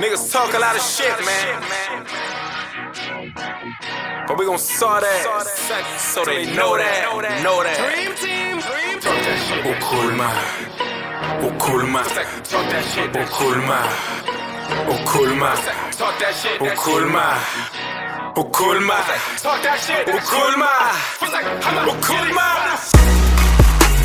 Niggas talk a lot of shit, man. But we gon' saw that so they know that, know that. Dream team, dream team. Ukulma, Ukulma, talk that shit. Ukulma, Ukulma, talk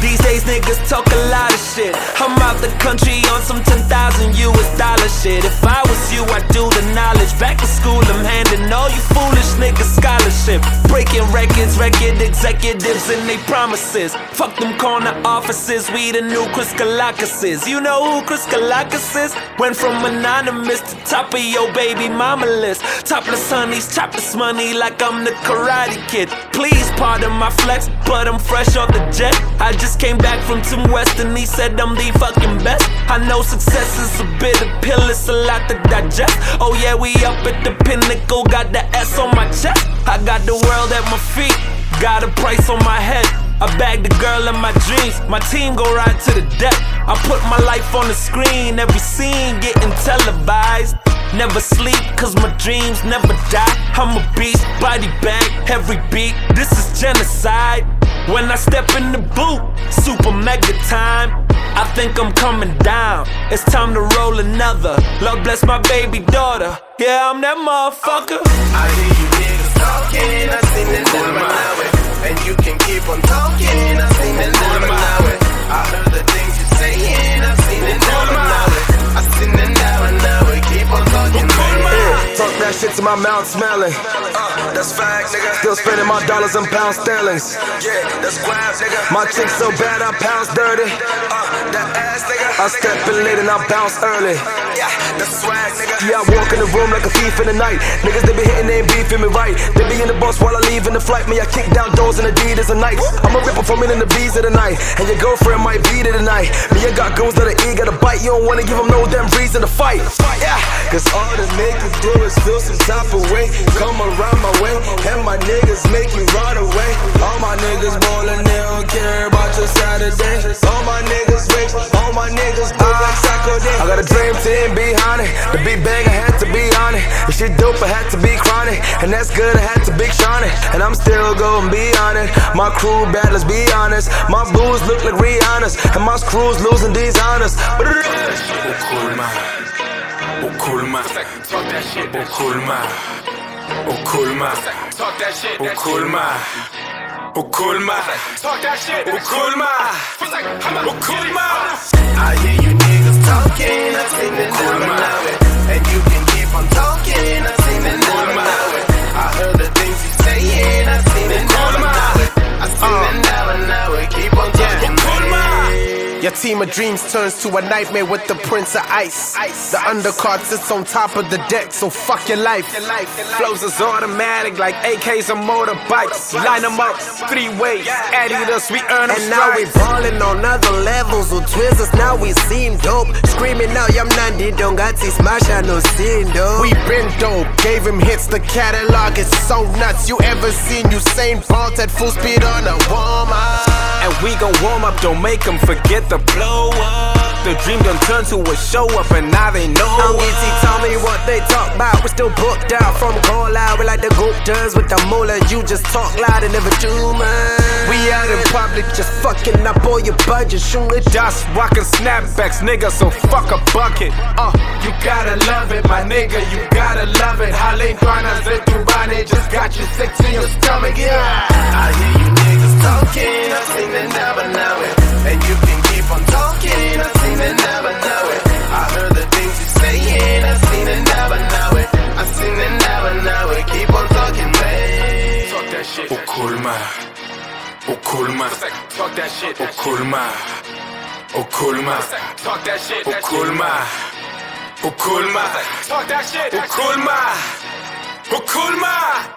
These days niggas talk a lot of shit. I'm out the country on some 10,000 US dollar shit. If I was you, I'd do the knowledge. Back to school, I'm handing all you foolish niggas scholarship. Breaking records, record executives and they promises. Fuck them corner offices, we the new Chris Kalakis You know who Chris Kalakis is? Went from anonymous to top of your baby mama list. Topless honeys, chopless money like I'm the karate kid. Please pardon my flex, but I'm fresh off the jet. I just just came back from Tim West and he said I'm the fucking best. I know success is a bitter pill, it's a lot to digest. Oh yeah, we up at the pinnacle, got the S on my chest. I got the world at my feet, got a price on my head. I bag the girl in my dreams, my team go ride to the death. I put my life on the screen, every scene getting televised. Never sleep, cause my dreams never die. I'm a beast, body bag, every beat. This is genocide. When I step in the boot, super mega time. I think I'm coming down. It's time to roll another. Lord bless my baby daughter. Yeah, I'm that motherfucker. I hear you niggas talking, I seen it never know it. And you can keep on talking, I seen it never know it. I heard the things you're saying, I seen it never know it. I seen it never know it. Keep on talking, yeah, Talk that shit to my mouth smelling. Uh, that's fact, nigga. Still spending my dollars and pounds sterlings. Yeah, that's grab, nigga. My chick so bad I pounds dirty. Uh, that ass, nigga. I step in late and I bounce early. Yeah, I walk in the room like a thief in the night. Niggas they be hitting, they ain't beefing me right. They be in the bus while I leave in the flight. Me, I kick down doors and Adidas a night. I'm a ripper from in the bees of the night. And your girlfriend might be there tonight. Me, I got goons that are eager to bite. You don't wanna give them no damn reason to fight. Yeah, cause all the niggas do is feel some type of way. Come around my way, and my niggas make you run away. All my niggas ballin', they don't care about your Saturday. All my niggas rich, all my niggas. I got a dream team behind it. The big bang, I had to be on it. The shit dope, I had to be chronic. And that's good, I had to big shine it. And I'm still going be on it. My crew bad, let's be honest. My booze look like Rihanna's. And my screws losing these honors. Ukulma, Ukulma, Ukulma, Ukulma, Ukulma, Ukulma, Ukulma, Ukulma. I hear you talking, I seen it never know it. And you can keep on talking, I seen it never know it. I heard the things you saying, I seen it never know it. I seen it uh. never know. Keep on talking, Your team of dreams turns to a nightmare with the Prince of Ice. The undercard sits on top of the deck, so fuck your life. Flows is automatic like AKs and motorbikes. Line them up, three ways. Adidas, we earn them And now we stripes. ballin' on other levels with Twizzlers, now we seem dope. Screaming out, yam nandi dongati smash no sindo. We been dope, gave him hits, the catalog is so nuts. You ever seen Usain Bolt at full speed on a warm up? And we gon' warm up, don't make them forget the blow up. The dream done turned to a show up, and now they know. Angiti tell me what they talk about. We still booked out from call out. We like the Guptas with the moolah. You just talk loud and never do much. We out in public just fucking up all your budget. Shoot it Just rockin' snapbacks, nigga, so fuck a bucket. Uh, you gotta love it, my nigga, you gotta love it. Halen Panas de Dubai, just got you sick to your stomach, yeah. I hear you niggas talking, I seen it never know it. And you can keep on talking, I seen it never know it. I heard the things you saying, I seen it never know it. I seen it never know it. Keep on talking, man. Talk that shit. Ukulma, Ukulma, talk that shit. Ukulma, Ukulma, talk that shit. Ukulma, Ukulma, talk that shit. Ukulma, Ukulma.